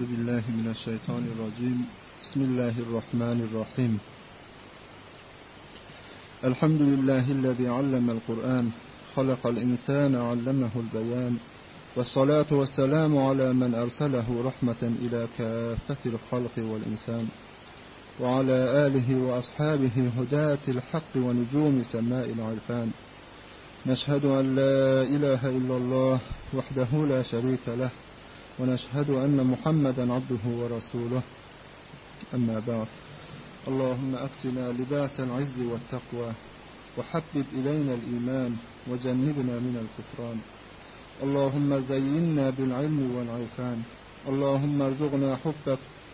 بالله من الشيطان الرجيم بسم الله الرحمن الرحيم الحمد لله الذي علم القرآن خلق الإنسان علمه البيان والصلاة والسلام على من أرسله رحمة إلى كافة الخلق والإنسان وعلى آله وأصحابه هداة الحق ونجوم سماء العرفان نشهد أن لا إله إلا الله وحده لا شريك له ونشهد أن محمدا عبده ورسوله أما بعد اللهم أكسنا لباس العز والتقوى وحبب إلينا الإيمان وجنبنا من الكفران اللهم زينا بالعلم والعرفان اللهم ارزقنا حبك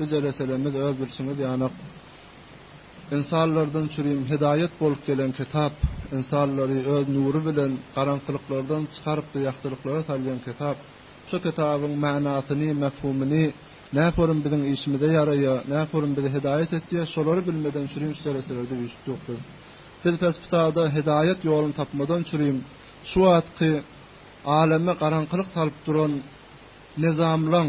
Biz eleselemiz öz bilşiňiz ýanak ynsanlardan çürim hidaýat bolup gelen kitap, ynsanlary öz nury bilen garaňkylyklardan çykarypdy ýagtylyklara salýan kitap. Şu kitabyň manasyny, mefhumyny näforum biziň işimize ýaraýa, näforum bizi hidaýat etýä, şolary bilmeden çürim şu derejelerde üýşüpdik biz. Biz pes pytada hidaýat ýoluny tapmadan çürim şu wagtky aleme garaňkylyk salyp duran nizamlaň,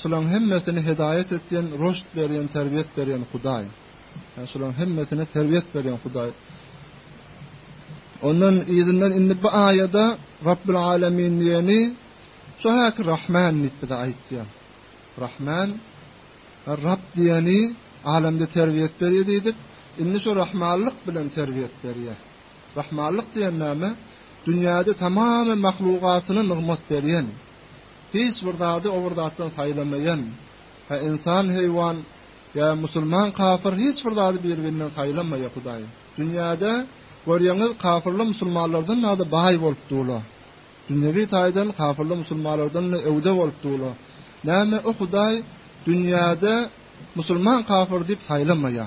Şulaň hemmesini hedaýat etýän, rüşt berýän, terbiýet berýän Hudaý. Ýa şulaň hemmesini terbiýet berýän Hudaý. Ondan yzyndan indi bu aýada Rabbil Alamin diýeni şu häki Rahman diýip bize aýtýar. Rahman Rab diýeni alamda terbiýet berýär diýdik. Indi şu rahmanlyk bilen terbiýet berýär. Rahmanlyk diýen näme? Dünýäde tamamy mahlugatyna nygmat berýän. hiç bir zady o bir zatdan saýlamaýan we ynsan heýwan ýa musulman kafyr hiç bir zady bir birinden saýlamaýa hudaý dünýäde görýäňiz kafyrly musulmanlardan da baý bolup dula dünýewi taýdan kafyrly musulmanlardan da öwde bolup dula näme o hudaý dünýäde musulman kafyr diýip saýlamaýa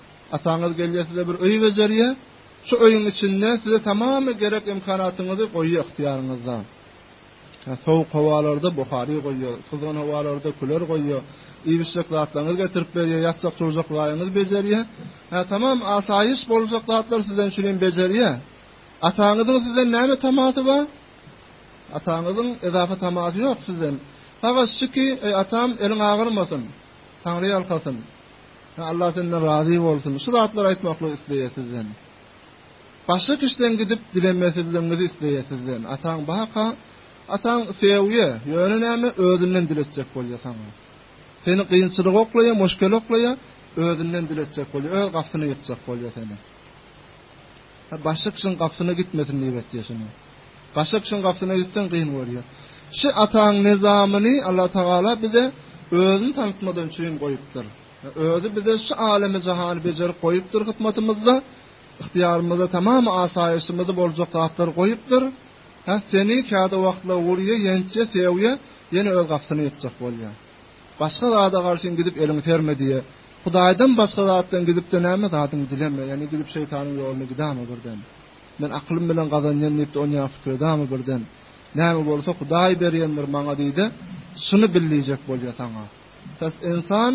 Ataňyz gelýär size bir öý bejerýär. Şu öýüň içinde size tamamy gerek imkanatyňyzy goýýar ygtyýaryňyzda. Sowuk howalarda buhary goýýar, gyzgyn howalarda küler goýýar. Iýmişjek zatlaryňyzy getirip berýär, ýatjak turjak zaýyňyzy bejerýär. Ha tamam asaýyş boljak zatlary sizden üçin hem bejerýär. Ataňyzyň sizden näme tamasy bar? Ataňyzyň edafa tamasy ýok sizden. Hawa şiki, eý atam, eliň agyrmasyn. Taňry ýalkasyn. Ýa Allah senden razy bolsun. Şu zatlary aýtmaklygy isleýär sizden. Başga kişiden gidip dilemesizligiňizi isleýär sizden. Ataň baka, ataň söýýär. Ýöne näme özünden diletjek bolýar saňa. Seni kynçylyga oklaýar, muşkele oklaýar, özünden diletjek bolýar, öz gapysyny ýykjak bolýar seni. Başyk şyň gapsyna gitmesin diýip etýä şony. Başyk şyň gapsyna gitseň gyn bolýa. Şy ataň nizamyny Allah Tagala bize özüni tanatmadan üçin goýupdyr. Özi bize şy alemi jahany bejerip goýupdyr hytmatymyzda. Ihtiýarymyzda tamamy asaýyşymyzy boljak zatlary goýupdyr. Hä seni käde wagtlar urýa, ýençýä, söwýä, ýene öz gapsyny ýykjak bolýa. Başga zada garşyň gidip eliň serme diýe. Hudaýdan başga zatdan gidipde näme zadyňy dileme. Ýani gidip şeýtanyň ýoluna gidama birden. Men aklym bilen gazanýan diýipde onýa pikir edama birden. Näme bolsa Hudaý berýändir maňa diýde şuny bil diýjek bolýa saňa. Pes ensan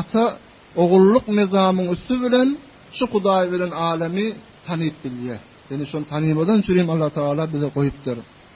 ata ogullyk nizamyň üsti bilen şu Hudaý bilen alemi tanyp bilýe. Ýani şony tanymadan çürim Allatagala bize goýupdyr.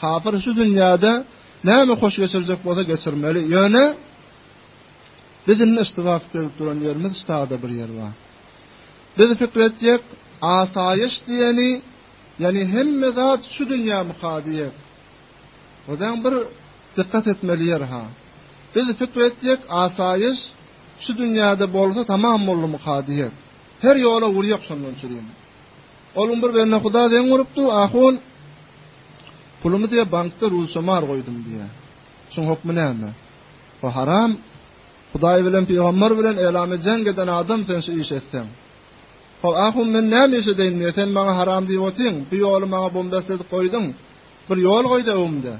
Kapyr şu dünýäde näme hoş geçirjek bolsa geçirmeli. Ýöne biz indi yştyga pikir edip duran ýerimiz stada bir ýer bar. Biz pikir etjek asaýyş diýeni, ýani hemme zat şu dünýä mukaddiýet. Odan bir dikkat etmeli ýer ha. Biz fikr etjek asaýyş şu dünýäde bolsa tamam boldy mukaddiýet. Her ýola urýak şondan çyryň. Onuň bir bendehuda zeň urupdy, Ahun, pulumy diýe bankda ruzşamar goýdum diýe. Şuň hokmy näme? O haram, Hudaý bilen pygamber bilen Elame jeň geden adam sen şu iş etseň. Ho Ahun men näme iş edeýin diýe sen maňa haram diýip otyň, bu ýoly maňa bombes edip goýduň. Bir ýol goýda öwümde.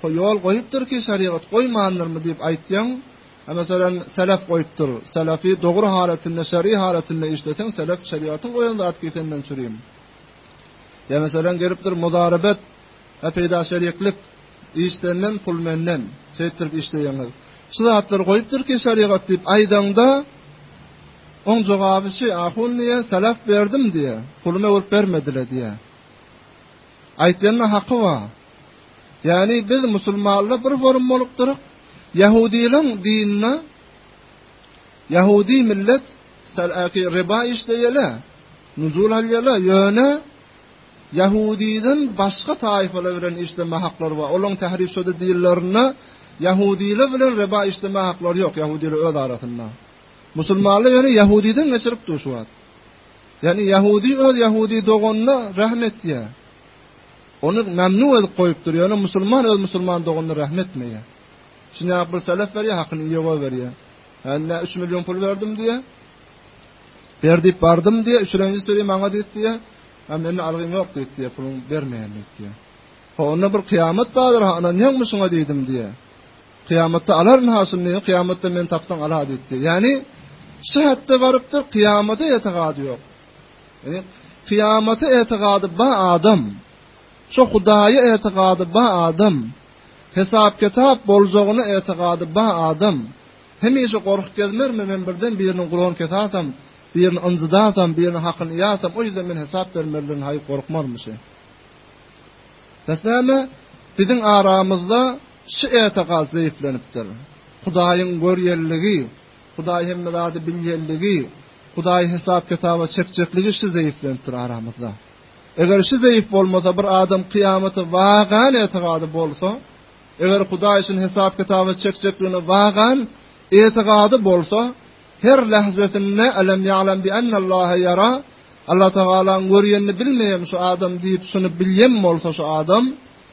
Ho ýol goýupdyr ki şarigat goýmandyr my diýip aýtýaň. A meselem, selef goýupdyr. Selefi dogry halatynda, şer'i halatynda işleseň, selef şeriatyň goýan zat ki senden çürim. Ýa meselem gelipdir muzarabet, a peýda şeriklik, iş senden, pul menden, şeýtdirip işleýäňiz. Şu zatlary goýupdyr ki şeriat diýip aýdaňda, oň jogaby şu, ahun diýýär, selef berdim diýýär, pulumy öwürip bermedile diýýär. Aýtýanyna haky bar. Ýagny biz musulmanlar bir forum bolupdyryk. Ýahudylaryň dinine Ýahudy millet salaki riba işleýele. Nuzul alýala. Ýöne Ýahudydan başga taýfalar bilen işleme haklary bar. Olaryň tahrif şode dillerinde Ýahudylar bilen riba işleme haklary ýok. Ýahudylar öz arasynda. Musulmanlar ýöne Ýahudydan geçiripdir şu wagt. Ýagny ýahudy öz ýahudy doganyna rahm etýär. Ony memnun edip goýupdyr. Ýöne musulman öz musulman doganyna rahm etmeýär. Şuny ýa bir selef berýär, hakyny ýewa berýär. Hände 3 million pul berdim diýär. Berdi bardym diýär, üçürenji söri maňa diýip diýär. Hem meni algym ýok diýip diýär, puluň bermeýän diýip diýär. Onda bir kıyamet bardyr, ha, ynanýaňmy şuňa diýdim diýär. Kyýamatda alaryn ha şuny, kyýamatda men tapsaň ala diýipdi. Ýagny şu hatda barypdyr, kyýamata etigady ýok. Ýagny kyýamata etigady ba adam, şu Hudaýa etigady ba adam, hesap kitap boljagyna etigady ba adam. Hemişe gorkup gezmermi men birden biriniň gulan kesatam, birini ynjydatam, birini hakyny ýatam, o ýüzden men hesap bermeliň, haý gorkmarmyşy. Bäs näme? Biziň aramyzda Şu etikad zeýiflenipdir. Hudaýyň görýänligi, Hudaý hemme zady bilýänligi, Hudaý hesap-kitaba çekjekligi şu zeýiflenipdir aramyzda. Eger şu zeýif bolmasa bir adam kyýamata wagan etikady bolsa, eger Hudaý üçin hesap-kitaba çekjekligine wagan etikady bolsa, her lahzesinde alam ya'lam bi annallaha yara Allah tagalaň görýänini bilmeýem şu adam diýip şuny bilýän bolsa şu adam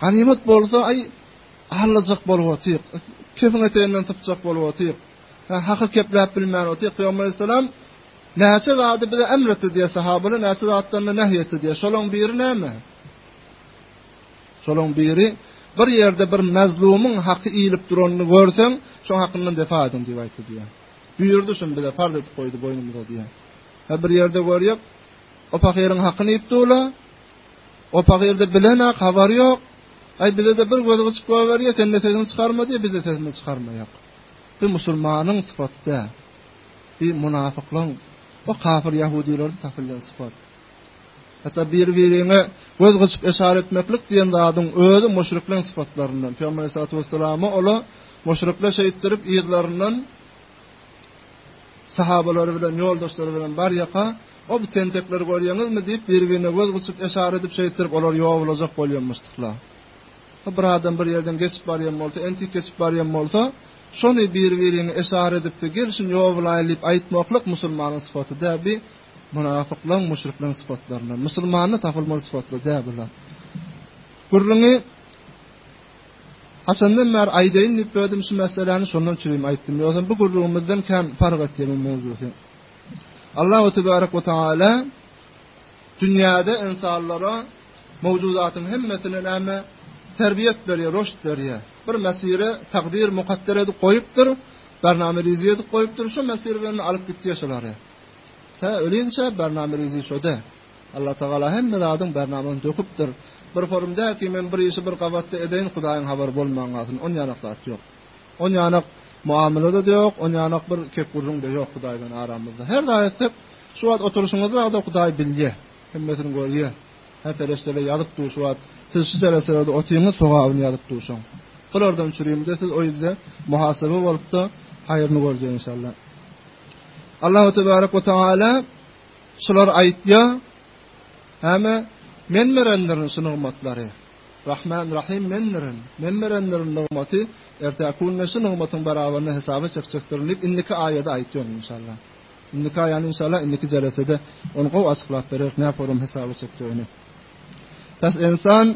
Ganymat bolsa, aý, allajak bolup otyk, kepiň eteginden sypjak bolup otyk, haky kepläp bilmän otyk. Pygamber aleyhissalam näçe zady bize emr etdi diýýär sahabalar, näçe zatdan nähi etdi diýýär. Şolaryň biri näme? Şolaryň biri bir ýerde bir mazlumyň haky iýilip duranyny görseň, şoň hakyndan defa ediň diýip aýtdy diýýär. Buýurdy şuny bize farz edip goýdy boýnumyza diýýär. Ha bir ýerde görýek, o pahyryň hakyny iýip durlar. O pahyr-da bilenok, habary ýok. Aý, bize-de bir gözi gyjyk boluberýär, sen-de sesiňi çykarma diýýär, biz-de sesimizi çykarmaýak. Bu musulmanyň sypaty däl. Bu munapyklaryň, o kafir ýahudilerde tapylýan sypat. Hatda bir-biriňe göz gyjyk eşar etmeklik diýen zadyň özi müşrikleň sypatlaryndan. Pygamber Aleyhissalatu vesselam ola müşrikler şeýtdirip yzlaryndan sahabalary bilen ýoldaşlary bilen bar ýaka O bu tentekleri görýäňizmi? diýip, biri-birine göz gyçyp, eşara edip şeýtdirip, olary ýogalajak bolýamyşdyklar. Ho, bir adam bir ýerden geçip barýan bolsa, entik geçip barýan bolsa, şony biri-biriňe eşara edip-de, gel, şuny ýogalaýyl diýip aýtmaklyk musulmanyň sypaty däl, bi munafyklaň, müşrikleriň sypatlaryndan. Musulmanda tapylmaly sypatlar däl bular. Gürrüňi haçandan bäri aýdaýyn diýip bödüm şu meseläni, şondan çürim aýtdym. Ýogsam bu gürrüňimizden kän parh etýär bu mowzusy. Allahu tebarek we taala dünýäde ynsanlara mewjudatyň hemmesine näme terbiýet berýär, roşt berýär. Bir mesire takdyr mukadder edip goýupdyr, barnama rizi edip goýupdyr, şu mesire bilen alyp gitdi şolary. Ta ölinçe barnama rizi şode. Allah tagala hemme zadyň barnamasyny döküpdir. Bir forumda ki men bir işi bir gabatda edeýin, Hudaýyň habary bolmaň galsyn. Onýa zat ýok. On ýanak muamyla-da ýok, on ýanak bir kep-gürrüň-de ýok Hudaý bilen aramyzda. Her zat etsek, şu wagt oturyşyňyzy dagy-da Hudaý bilýä, hemmesini görýä. Hä, pereşdeler ýazyp dur şu wagt, siz şu sereselerde otyňyz, sogabyny ýazyp dur şoň. Bulardan uçurýum-da, siz o ýerde muhasebe bolup-da, haýryny görjeň inşalla. Allahu tebarek we teala şulary aýtýar, Häme Men berendirin şu nygmatlary. Rahman Rahym Mendirin, Men berendirin nygmaty, ertäki günde şu nygmatyň barabaryny hesaba çekjekdirin diýip indiki aýada aýtýan inşallah. Indiki aýany inşallah indiki jelesede ony gowy açyklap bereris näp olam hesaba çekjegini. Bes insan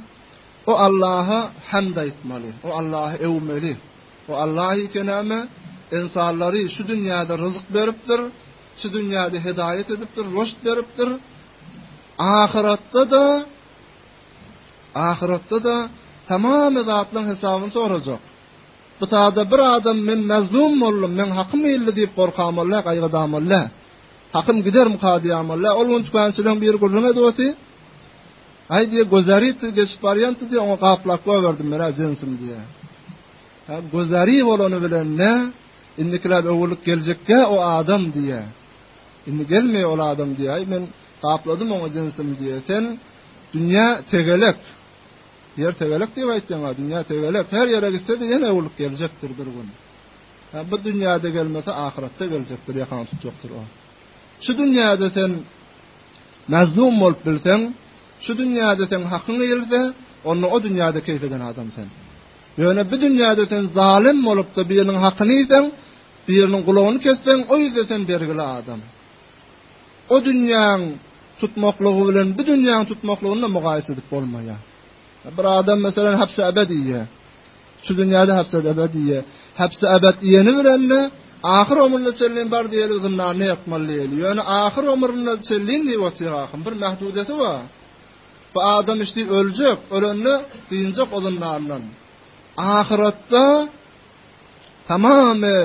o Allaha hamd aýtmaly, o Allaha öwmeli. O Allah ýeke näme? Insanlary şu dünýäde ryzyk beripdir, şu dünýäde hedaýat edipdir, rüşt beripdir. Ahyratda-da Ahyratda-da tamamy zatlaryň hesabyny sorajak. Bu taýda bir adam men mazlum boldum, meň hakym iýildi diýip gorkamollah, gaýgadamollah. Hakym giderim kadyýamollah. Ol gün tükänçiligiň biri gürrüň edýärdi. Aý diýe gözärit geçip barýandy diýe oňa gaplak goýberdim men ajensim diýe. Ha gözäri bolany bilen ne indikiler öwürlik geljekge o adam diýe. Indi gelmeý ol adam diýe. Aý men gapladym oňa jensim diýe. Sen Dünýä tegelek. Ýer tegelek diýip aýtýaňa, dünýä tegelek. Her ýere gitse-de ýene öwrülip geljekdir bir gün. Ha, bu dünýäde gelmese, ahyratda geljekdir, ýakaňy tutjakdyr o. Şu dünýäde sen mazlum bolup bilseň, şu dünýäde sen hakyň ýerde, onda o dünýäde keýp eden adam sen. Ýöne bu dünýäde sen zalym bolup-da biriniň hakyny iýseň, biriniň gulagyny kesseň, o ýerde sen bergili adam. O dünýäň tutmaklygy bilen bu dünýäň tutmaklygyny-da mugaýese edip bolmaýar. Bir adam meselem hepsi ebed iýýär. Şu dünýäde hepsi ebed iýýär. Hepsi ebed iýeni bilen-de ahyr ömrüne çenli bar diýeli zyndanda ýatmaly diýeli. Ýöne ahyr ömrüne çenli diýip otyr ahym, bir mähdudeti bar. Bu adam işte öljek, ölende dynjak o zyndandan. Ahyratda tamamy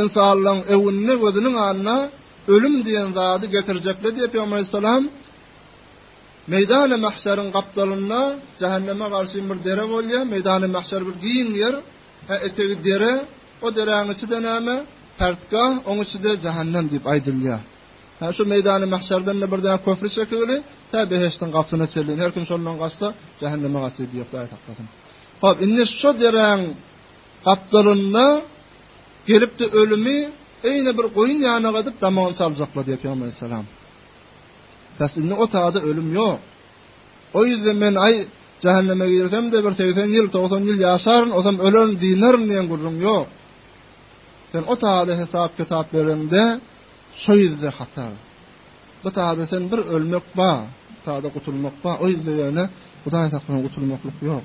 Ynsanlaň öwünine gözüniň alna ölüm diýen zady getirjekler diýip Peygamber Aleyhisselam Meýdany Mahşeriň gapdalynda Jahanneme garşy bir dere bolýar. Meýdany Mahşer bir giň ýer. Hä etegi dere. O deräň içi-de näme? Pertga, oň içi-de Jahannem diýip aýdylýar. Hä şu Meýdany Mahşerden-de bir däne köfri çekigili, tä beheştiň gapysyna çelin. Her kim şondan gaçsa, Jahanneme gaçdy diýip aýtdy. Hop, indi şu deräň Gapdalynda gelipdi ölümi eýne bir goýun ýanagy edip damagyny çaljaklar diýip Peygamber aleyhisselam. Bäs indi o taýda ölüm ýok. O ýüzden men aý jahanneme girsem de bir 80 ýyl, 90 ýyl ýaşaryn, ozam ölerin diýnerin diýen gürrüň ýok. Sen o taýda hesap kitap berende şo ýüzde hatar. Bu taýda sen bir ölmek bar, taýda gutulmak bar. O ýüzde ýöne Hudaý saklan gutulmaklyk ýok.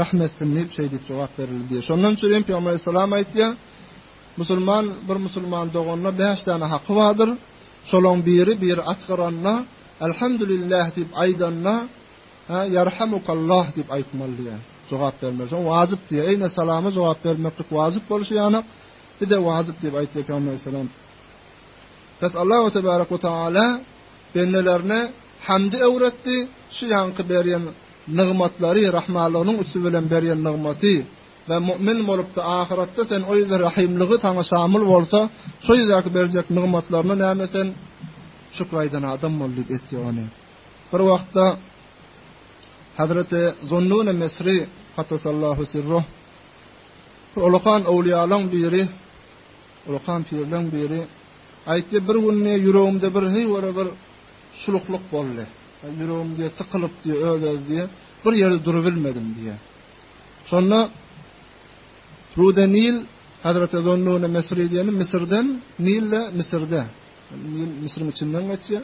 Rahm etsin diýip, şeý diýip jogap berildi diýýär. Şondan Çürim pygamber aleyhissalam aýtýar, Musulman bir musulman doganyna bäş däne haky bardyr. Şolaň biri, biri aç garanda, Elhamdülillah diýip aýdanda, ha yarhamukallah diýip aýtmaly diýýär. Jogap bermeli. Şoň wajyp diýýär. Eýne salama jogap bermeklik wajyp bolşy ýaly, bir de wajyp diýip aýtýar pygamber aleyhissalam. Pes Allahu tebaraka we taala bendelerine hamdy öwretdi, şu ýaňky berýän Nygmatlary, Rahmanlygynyň üsti bilen berýän nygmaty, we mu'min bolupdy, ahyratda sen o ýerde rahymlygy saňa şamyl bolsa, şo ýerdäki berjek nygmatlaryna näme sen şükür aýdan adam bol diýip etýär ony. Bir wagtda Hazreti Zunnune Mesri Katasallahu Sirruh bir ulakan owliýalaň biri, ulakan pirleň biri aýtdy, bir günde ýüregimde bir heý wara bir Suluklyk boldy. Ýüregim diýýär, sykylyp diýýär, öz-özi diýýär, bir ýerde durubilmedim diýýär. Şonda Rude Nil, Hazreti Zonnune Mesri diýeni Müsürden, Nil-de Müsürde. Nil Müsüriň içinden geçýär.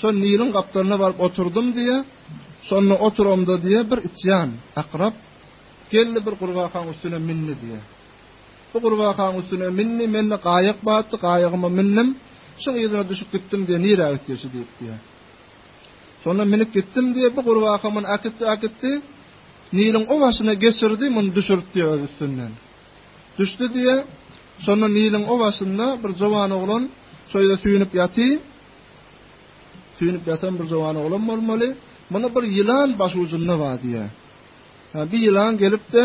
Şol Niliň gapdalyna baryp oturdym diýýär. Şonda oturamda diýýär, bir itjan, akrap geldi, bir gurbakaň üstüne mindi diýýär. Bu gurbagaň üstüne mindi, men-de gaýyk batdy, gaýygyma mündim, şuň yzyna düşüp gitdim diýe, nirä gitýär şu diýip diýe. Şonda münüp gitdim diýe, bu gurbaka muny äkitdi, äkitdi, Niliň o başyna geçirdi, muny düşürip diýe öz üstünden. Düşdi diýe, şonda Niliň o başynda bir jowan oglan şöýde süýnüp ýaty, süýnüp ýatan bir jowan oglan bolmaly, muny bir ýylan baş ucunda bar diýe. Ha, bir ýylan gelip de,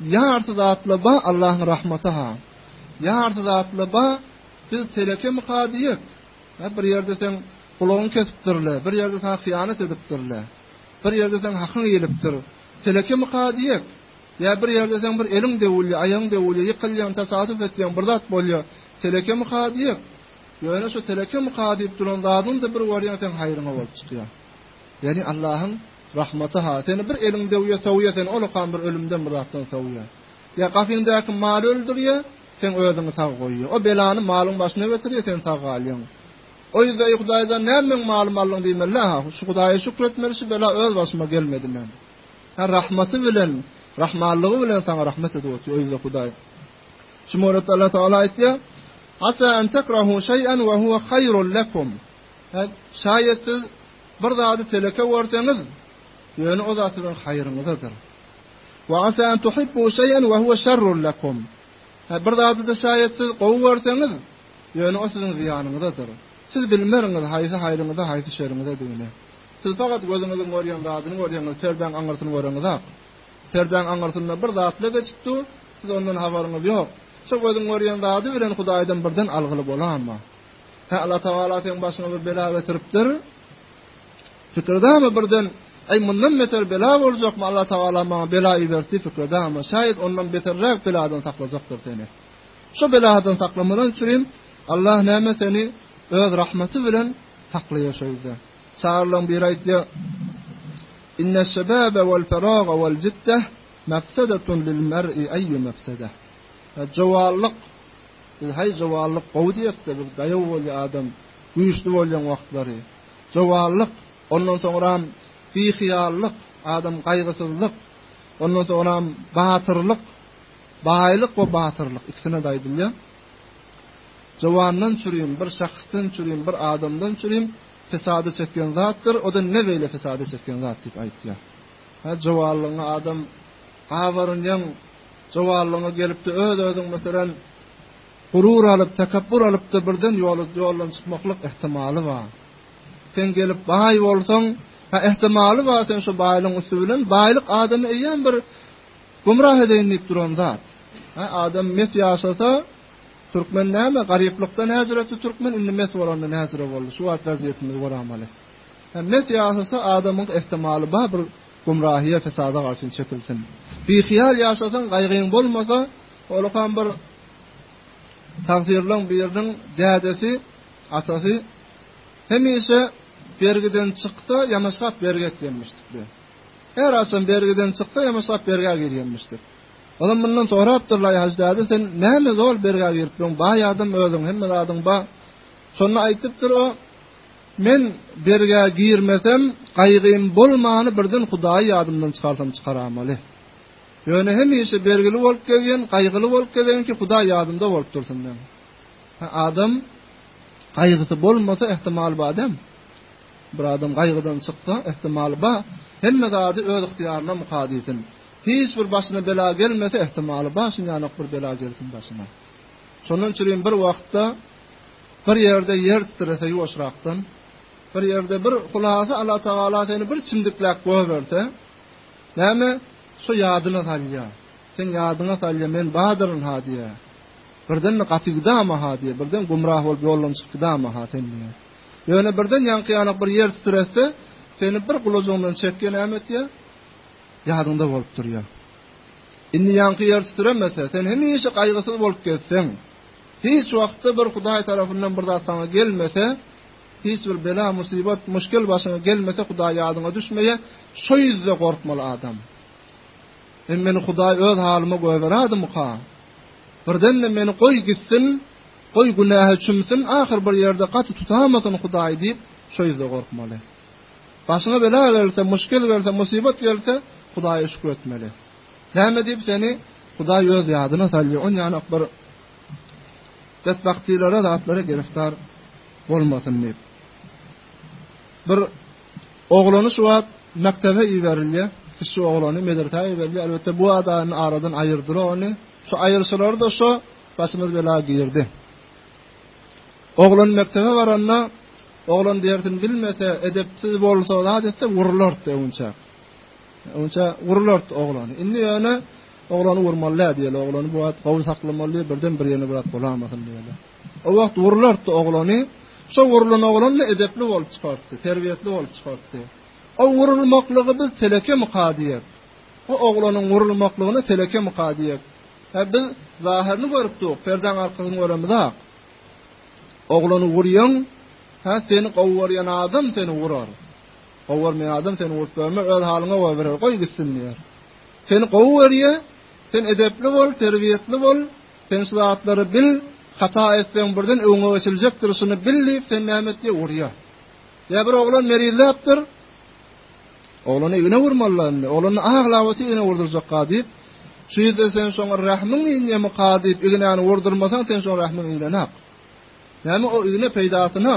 Ýarty zatla ba Allahyň rahmaty ha. Ýarty zatla ba biz telekemika diýip, ha bir ýerde sen gulagyň kesipdirle, bir ýerde sana hyýanat edipdirle. Bir ýerde sen hakyň iýilipdir. Telekemika diýip, ýa bir ýerde sen bir eliň döwülýär, aýagyň döwülýär, ýykylýaň, tasadup etýäň, bir zat bolýar. Telekemika diýip, ýöne şu telekemika diýip duran zadyň-da bir görýäň sen haýryňa bolup çykýar. Ýani Allahyň Rahmaty-ha, seni bir eliň döwýä, sowýä, seni olakam bir ölümden, bir zatdan sowýä. Ýa gapyňdaky maly öldürýä, seň özüňi sag goýýa. O belany malyň başyna getirýä, sen sag galýaň. O ýüzde, eý Hudaý jan, näme meň malym aldyň diýmeli-hä? Şu Hudaýa şükür etmeli, şu bela öz başyma gelmedi meň. Hä, rahmaty bilen, rahmanlygy bilen saňa rahmet edip otyr, o ýüzde Hudaý. Şu molatda Allah Taala aýtýar, Asa an takrahu şeý'an we huwa haýrul lekum. Şaýat siz Bir zady teleke görseňiz, ýöne o zat siziň haýryňyzadyr. Wa asa an tuhibbu şeýen wa huwa şerrun lakum. Ha bir zady-da şaýat siz gowy görseňiz, ýöne o siziň zyýanyňyzadyr. Siz bilmeriňiz haýsy haýryňyza, haýsy şeriňizadygyny. Siz fakat gözüňiziň görýän zadyny görýäňiz, perdäň aňyrsyny göreňizak. Perdäň aňyrsynda bir zatla geçip dur, siz ondan habaryňyz ýok. Şo gözüň görýän zady bilen Hudaýdan birden algyly bolanma. Hä, Allatagala seň başyňa bir bela getiripdir. Fikirdäme birden, Aý mundan beter bela boljakmy? Allah Taala maňa bela iberdi, fikredäme. Şaýat ondan beterräk beladan saklajakdyr seni. Şu beladan saklamadan üçin Allah näme seni öz rahmeti bilen saklaýar şu ýerde. Şaýyryň biri aýtýar: "Inne şebabe wal faraga wal jidde mafsadatun lil mer'i ayy mafsada." Jawanlyk Biz haý jowanlyk gowy diýekde bir daýaw bolýa adam güýçli bolýan wagtlary jowanlyk ondan soňram bihyýallyk adam gaýgysyzlyk ondan soňram batyrlyk baýlyk we batyrlyk ikisine-de aýdylýa jowandan çürim bir şahsdan çürim bir adamdan çürim fesady çekýän zatdyr o-da ne beýle fesady çekýän zat diýip aýtýa ha jowanlygyňy adam Gabarynjaň jowalyňa gelipdi öz özüň meselem gurur alyp takabbur alypda birden ýoly ýoldan çykmaklyk ehtimaly bar. Sen gelip baý bolsaň ha ehtimaly bar sen şu baýlyň üsti bilen baýlyk adamy eýýäm bir gumrah edeýin diýip duran zat. Ha adam mes ýaşasa türkmen näme garyplykda näzretdi türkmen indi mes bolanda näzre boldy şu wagt gazetimiz göramaly. Ha mes ýaşasa adamyň ehtimaly bar bir Gumrahyýa fesada garşyn çekilsin. Bihyýal ýaşasaň gaýgyň bolmasa, olakam bir takdyrlaň biriniň dädesi, atasy hemişe bergiden çykda ýamaşgap bergi et diýenmişdikdi. Her aşam bergiden çykda ýamaşgap bergä gir diýenmişdik. Olam mundan sorapdyrlaý Hajy däde sen näme zol bergä girip biň baý adam özüň hemme zadyň ba. Şonda aýdypdyr o Men bergä girmesem, gaýgym bolmany birden Hudaýy ýadymdan çykarsam çykaramaly. Ýöne hemişe bergili bolup gezýän, gaýgyly bolup gezýän ki, Hudaý ýadymda bolup dursun men. Ha, adam gaýgysy bolmasa, ähtimal badem. Bir adam gaýgydan çyksa, ähtimal ba, hemme zady öz ygtyýaryna mukadysyn. Hiç bir başyna bela gelmese, ähtimal ba, şunýanok bir bela gelsin başyna. Şondan üçin bir wagtda Bir ýerde ýer titrese ýuwaşrakdan, bir ýerde bir hulasa Allah Tagala seni bir çimdikläp goýberse, näme şu ýadyna salýa. Sen ýadyňa salýa men badyryn ha diýä. Birden de gaty gidama ha diýä, birden gumrah bolup ýoldan çykyp gidama ha sen diýä. Ýöne birden ýaňky ýanyk bir ýer titrese, seni bir gulajyňdan çekýä näme etýä? Ýadyňda bolup durýa. Indi ýaňky ýer titremese, sen hemişe gaýgysyz bolup gezseň, Hiç wagtda bir Hudaý tarapyndan bir zat saňa gelmese, hiç bir bela, musibat, muşkil başyňa gelmese Hudaý ýadyňa düşmeýä, şo ýüzde gorkmaly adam. Men meni Hudaý öz halyma goýberadymyka? Birden-de meni goý gitsin, goý günähe çümsin, ahyr bir ýerde gaty tutamasyn Hudaý diýip, şo ýüzde gorkmaly. Başyňa bela gelse, muşkil gelse, musibat gelse, Hudaýa şükür etmeli. Näme diýip seni Hudaý öz ýadyna salýar? On ýanak bir betbagtylere, zatlara giriftar bolmasyn diýip. Bir oglany şu wagt mekdebe iberilýär. Kişi oglany medresä iberilýär. Elbetde bu adany aradan aýyrdylar ony. Şu aýyrşylary da şu başymyz bela girdi. Oglan mekdebe baranda oglan dersini bilmese, edepsiz bolsa, zat etse, vurlardy öňçe. Onça urulart oglany. Indi ýöne oglany urmaly dä diýeli. Oglany bu wagt gowy saklamaly, birden bir ýerine brat bolamasyn diýeli. O wagt urulart oglany. Şo urulan oglan edepli bolup çykartdy, terbiýetli bolup çykartdy. O urulmaklygy biz teleke myka diýek. O oglanyň urulmaklygyny teleke myka diýek. Hä biz zahyryny görüp dur, perdaň arkasyny göremizä. Oglany urýan, hä seni gowy görýän adam seni urar. Gowy görmeýän adam seni urup görme, öz halyňa goýa berer, goý gitsin diýer. Seni gowy görýä, sen edepli bol, terbiýetli bol, sen şu zatlary bil, hata etseň birden öňe geçiljekdir, şuny bil diýip sen näme et diýip urýar. Ýa bir oglan merizläpdir, oglany ýene urmalylar indi, oglany aglap otyr ýene urdurjakka diýip, şu ýerde sen şoňa rahmyň inýemi ka diýip ignäni urdurmasaň sen şoňa rahmyň inenok. Näme o igne peýdasyna?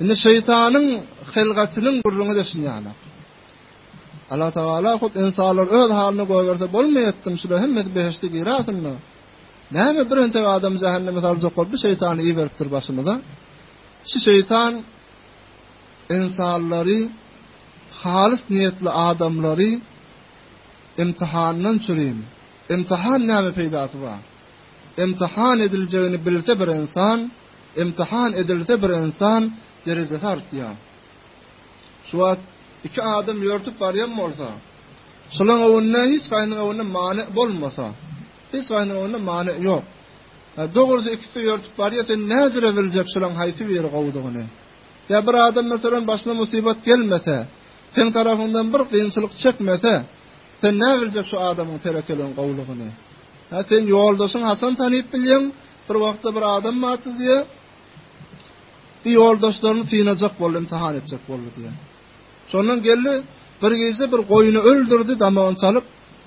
Indi şeýtanyň helgatynyň gürrüňi de şuny ýaly. Allah Taala hut insanlar öz halyny goýberse bolmaýatdym, şular hemmesi behişde girasynda. Näme bir entek adam jahanneme saljak bolup şeýtany iberipdir başymyza? Şu şeýtan insanlary halys niýetli adamlary imtihandan çürýän. Imtihan näme peýdasy bar? Imtihan ediljegini bilse bir insan, Imtihan edilse bir ynsan derejesi artýa. Şu wagt iki adam ýörtüp barýan bolsa, şolaň öwünde hiç gaýsynyň öwünde many bolmasa, hiç gaýsynyň öwünde many ýok. Hä, dogrusy ikisi ýörtüp barýa, sen näjüre biljek şolaň haýsy biri gowudygyny? Ýa bir adam meselem başyna musibat gelmese, seň tarapyňdan bir kynçylyk çekmese, sen näbiljek şu adamyň terekeligiň gowulygyny? Hä, sen ýoldaşyňy haçan tanyp bilýäň? Bir wagtda bir adam bardy diýe. Bir ýoldaşlaryny synajak boldy, imtihan etjek boldy diýe. Şondan geldi, bir gije bir goýuny öldürdi, damagyny çalyp,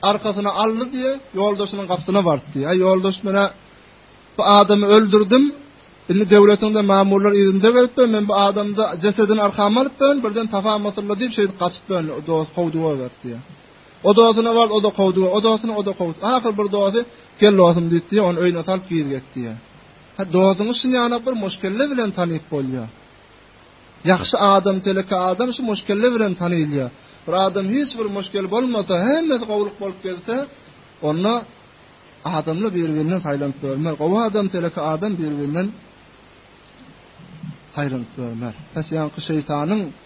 arkasyna aldy diýe, ýoldaşynyň gapysyna bardy diýe. Aý ýoldaş menä bu adamy öldürdim. Indi döwletiňde mamurlar ýerinde gelip, men bu adamda jesedini arkama alyp, birden tapa masylla diýip, şeýdip gaçyp döndü, dost kowdy we berdi diýe. O dosyna bar, o-da kowdy, o dosyna, o-da kowdy. Ahyr bir dosy, gel dosym diýdi, ony öýüne salyp gir get diýdi. Ha dosyňy şun ýana bir muşkelle bilen tanyp bolýar. Ýagşy adam, teleke adam şu muşkelle bilen tanylýar. Bir adam hiç bir muşkel bolmasa, hemmesi gowulyk bolup gelse, onda adamlar bir-birinden saýlanyp görmez. Gowy adam, teleke adam bir-birinden saýlanyp görmez. Pes ýaňky şeýtanyň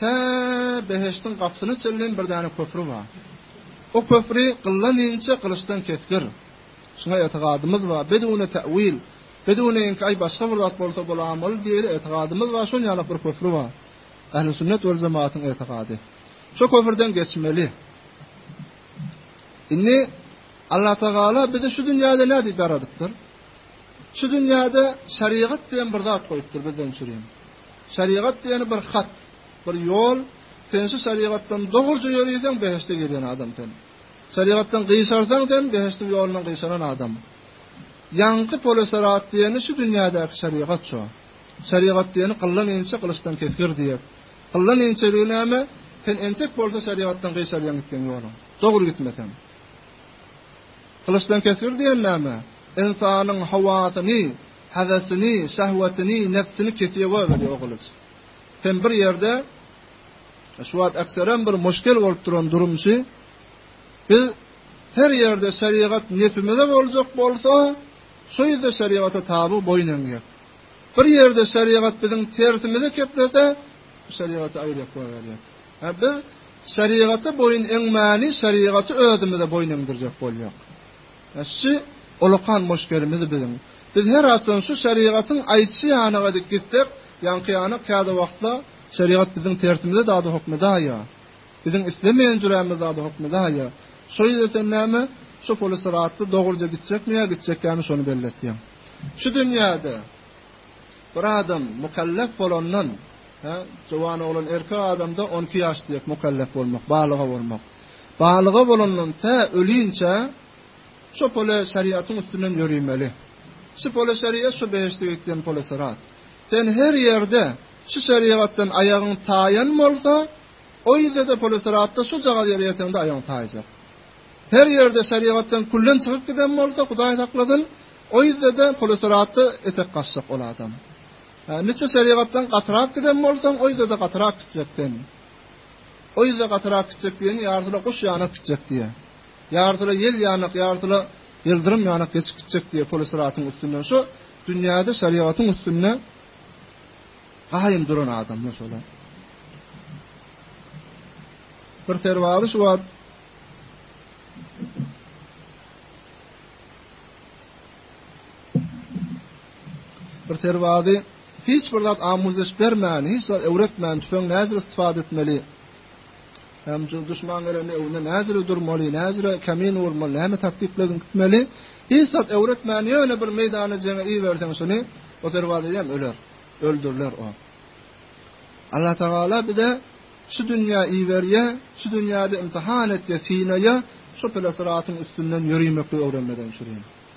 Tä behişdiň gapysyna çenli hem bir däne köpri bar. O köpri gyldan inçe, gylyçdan kesgir. Şuňa etikadymyz bar. Bedune ta'wil. Bedune inkaý başga bir zat bolsa bolamaly diýeli etikadymyz bar, şol ýalak bir köpri bar. Ähli sünnet wal jematyň etikady. Şo köprüden geçmeli. Indi Allah Tagala bizi şu dünýäde nädip ýaradypdyr? Şu dünýäde şerigat diýen bir zat goýupdyr bizden çürim. Şerigat diýeni bir hat, bir ýol, sen şu şerigatdan dogruja ýöriseň behişde girýän adam sen. Şerigatdan gyşarsaň sen behişdiň ýolundan gyşaran adam. Ýaňky poleserat diýeni şu dünýädäki şerigat şo. Şerigat diýeni gyllan inçe gylyçdan kesgir diýek. Gyllan inçeligi näme? Sen entek bolsa şerigatdan gyşarýaň gitýän ýoluň. Dogry gitmeseň. Gylyçdan kesgir diýen näme? Ynsanyň howasyny Hewesyny, şehwetini, nebsini kepiýe goýberýär o gylyç. Hem bir ýerde, şu wagt ekserem bir muşkel bolup duran durmuşy, biz her ýerde şerigat nepimize boljak bolsa, şo ýerde şerigata taby boýun eňýär. Bir ýerde şerigat biziň tersimize keplese, şerigaty aýryp goýberýär. Hä biz şerigata boýun eňmäni, şerigaty özümize boýun eňdirjek bolýar. Şu olakan boş gerimiz biziň. Biz her haçan şu şerigatyň aýtşy ýanyga dik gitsek, ýaňky ýana käde wagtla şerigat biziň tertimize dady hokmedäýa. Biziň islemeýän jürämiz dady hokmedäýa. Şo ýerde sen näme, şo polisler atly dogruja gitjekmi ýa gitjekkämi şony belletýäň. Şu dünýäde bir adam mukellef bolandan, hä, jowan oglan erkek adamda on iki ýaş diýek mukellef bolmak, balyga bolmak. Balyga bolandan tä ölýinçä şo pole şeriatyň üstünden ýörimeli. Şu pole şeriat şo behişde gitýän pole syrat. Sen her ýerde şu şeriatdan aýagyň taýan bolsa, o ýerde-de pole syratda şo caga ýere ýeteňde aýagyň taýjak. Her ýerde şeriatdan küllen çykyp giden bolsa, Hudaý saklasyn, o ýerde-de pole syratda etek gaçjak ol adam. Niçe şeriatdan gatyrak giden bolsaň, o ýerde-de gatyrak gitjek sen. O ýüze gatyrak gitjek diýeni ýarysyla guş ýanak gitjek diýýär. Ýarysyla ýel ýanak, ýarysyla ýyldyrym ýanak geçip gitjek diýýär pol syratyň üstünden. Şu dünýäde şerigatyň üstünde gaýym duran adamlar şolar. Bir serwazy şu wagt bir serwazy Hiç bir zat amuzyş bermän, hiç zat öwretmän tüfeň näcir istifade etmeli? Hem şu duşman gelende öwünde näcir durmaly, näcir kamin urmaly, näme taktik bilen gitmeli? Hiç zat öwretmän ýöne bir meýdana jeňe iberseň şuny, o derwaza ýem öler, öldüriler o. Allah Tagala bize şu dünýä iberýä, şu dünýäde imtihan etýä, synaýa, şu pele syratyň üstünden ýörimekligi öwrenmeden şurin.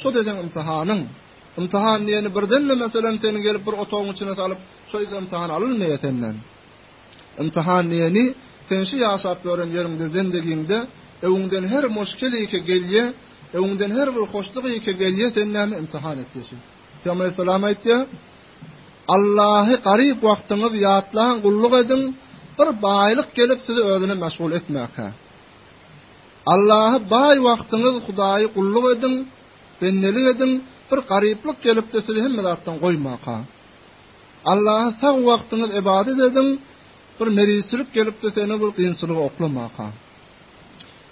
Şo seziň ymtahanyň. Ymtahan diýeni birdenle meselem seni gelip bir otagyň içine salyp, şo ýerde ymtahan alynmaýar senden. Ymtahan diýeni sen şu ýaşap ýören ýeriňde zendegiňde öwüňden her moşkelike gelýä, öwüňden her bir hoşlygike gelýä sen näme ymtahan etýä şu. Pygamber aleyhissalam aýtýa, Allahy garyp wagtyňyz ýatlaň gulluk ediň, bir baýlyk gelip sizi özüne meşgul etmäkä. Allaha baý wagtyňyz Hudaýy gulluk ediň, bendelik ediň, bir garyplyk gelipdi sizi hemme zatdan goýmaka. Allaha sag wagtyňyz ybadat ediň, bir merizçilik gelipdi seni bir gynçylyga oklamaka.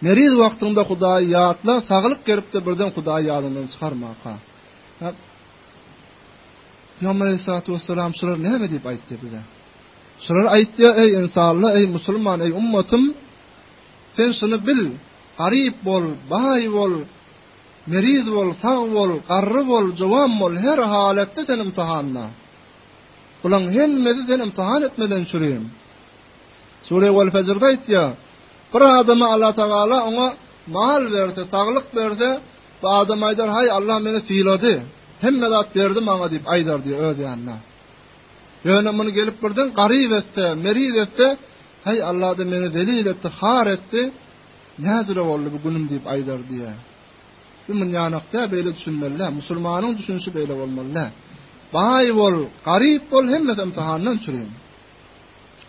Meriz wagtyňda Hudaýy ýatla, saglyk gelipdi birden Hudaýy ýadyňdan çykarmaka. Peygamber Aleyhissalatu vesselam şular näme diýip aýtdy bize? Şular aýtdy, eý insanlar, eý musulman, eý ummatym, Sen şuny bil, garyp bol, baý bol, meriz bol, sag bol, garry bol, jowan bol, her halatda sen ymtahanda. Bulaň hemmesi sen ymtahan etmeden çürim. Sure Wal Fejrde aýtýar, bir adama Allah Tagala oňa mal berse, saglyk berse, bu adam aýdar, haý Allah meni sylady, hemme zat berdi maňa diýip aýdar diýip öz ýanyna. Ýöne muny gelip birden garyp etse, meriz etse, Häý, Alla-da meni zelil etdi, har etdi, näjüre boldy bu günüm diýip aýdar diýýär. Bu münýanak däl, beýle düşünmeli däl. Musulmanyň düşünişi beýle bolmaly däl. Baý bol, garyp bol, hemmesi ymtahandan çürin.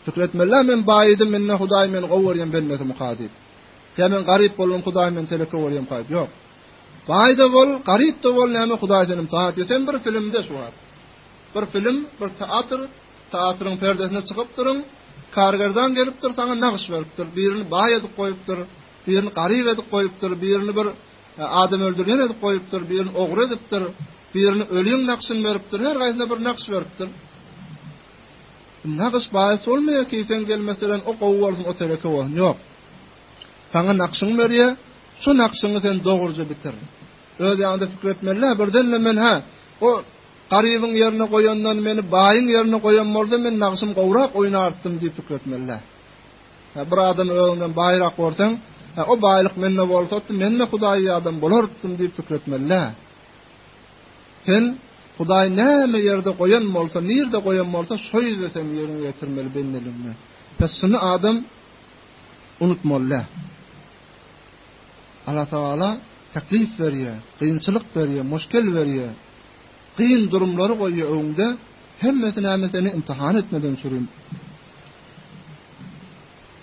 Pikir etmeli däl, men baý idim, indi Hudaý meni gowy görýän bendesi-muka diýip. Ýa men garyp boldum, Hudaý meni telekge görýän-muka diýip. Ýok. Baý-da bol, garyp-da bol, näme Hudaý seni ymtahan etýär. Sen bir filmde şu wagt. Bir film, bir teatr, Teatryň perdesine çykyp durun, kargerdan gelipdir, saňa nagyş beripdir, birini baý edip goýupdyr, birini garyp edip goýupdyr, birini bir adam öldürýän edip goýupdyr, birini ogry edipdir, birini ölüň nagşyny beripdir, her gaýsyna bir nagş beripdir. Nagyş baýys bolmaýar ki, sen gel meselen o gowy bolsun, o tereke bolsun, ýok. Saňa nagşyň berýär, şu nagşyňy sen dogruja bitir. Öz ýanyňda pikir etmeli, birden men ha, o Garybyň ýerine goýandan meni baýyň ýerine goýan bolsa men nagşym gowrak oýnardym diýip pikir etmelidä. Hä bir adam özüňden baýrak görseň, hä o baýlyk mende bolsady, mende hudaýy adam bolardym diýip pikir etmelidä. Sen Hudaý näme ýerde goýan bolsa, nirde goýan bolsa şo ýerde sen ýerine ýetirmeli bendeligiňi. Hä şuny adam unutmalydä. Allah Taala teklif berýär, kynçylyk berýär, muşkel berýär. Kyn durumlary goýýa öňde hemmesi näme seni imtihan etmeden çürün.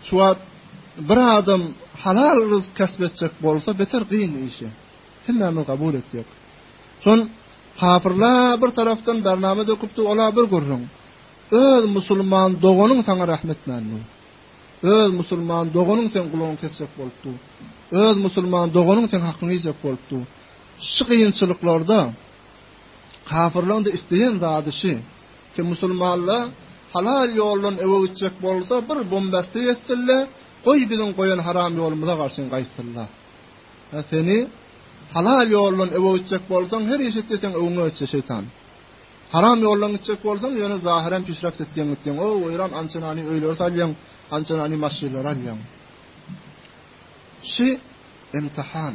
Şu wagt bir adam halal rızk kesp etjek bolsa beter kyn işi. Hemmemiz kabul etjek. Şun kafirla bir tarafdan barnama döküpdi ola bir gurrun. Öz musulman doganyn sana rahmetmen bu. Öz musulman doganyn sen gulun kesjek bolupdu. Öz musulman doganyn sen hakkyn yiyecek bolupdu. Şu kynçylyklarda kafirleňde isleýän zady şü ki musulmanla halal ýoldan öe gitjek bolsa bir bombastik etsinle goý biziň goýan haram ýolumyza garşyn gaýtsylla he seni halal ýoldan öe gitjek bolsaň her iş etseň öňüňe geçe şeýtan haram ýoldan gitjek bolsaň ýöne zahirem pişraft etýäň gitýäň o oýran ançanany öýleri salýaň ançanany maşynlary alýaň şü imtihan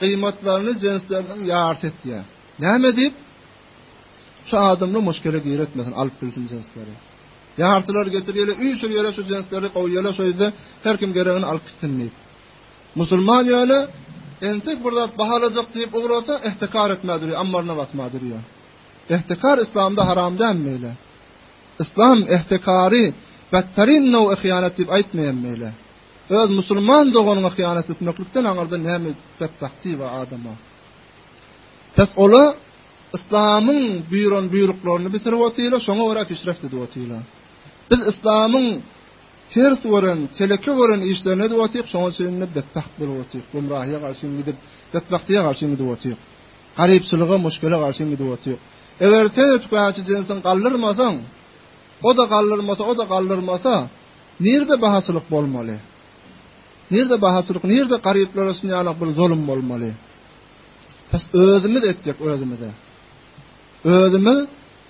Gyýmatlaryny jensleriniň ýarysy etýär. Näme diýip? Şu adamlar muşkere giretmesin, alyp bilsin jensleri. Ýarsylary getirýärler, üýşürýärler şu jensleri, goýýarlar şu ýerde, her kim geregini alyp gitsin diýip. Musulman ýöne entek bir zat bahalajak diýip ugrasa, ehtikar etmä durýar, ammaryna batma durýar. Ehtikar islamda haram däl meýle. Islam ehtikary betterin nowy hyýanat diýip aýtmaýan meýle. Öz musulman doganyňa hyýanat etmeklikden aňyrda näme betbagty bar adama? Pes ola Islamyň buýran buýruklaryny bitirip otyla, şoňa görä pişreft edip otyla. Biz Islamyň ters gören, teleke gören işlerini edip otyk, şoňa çenli betbagt bolup otyk. Gumrahyýa garşy gidip, betbagtyýa garşy gidip otyk. Garypçylyga, muşkele garşy gidip otyk. Eger sen ötüp geçijensiň galdyrmasaň, o da galdyrmasa, o da galdyrmasa, Nirde bahaçylyk bolmaly? Nirde bahaçylyk, nirde garyplara şunýalak bir zolum bolmaly? Pes özümiz etjek özümize. Özümiz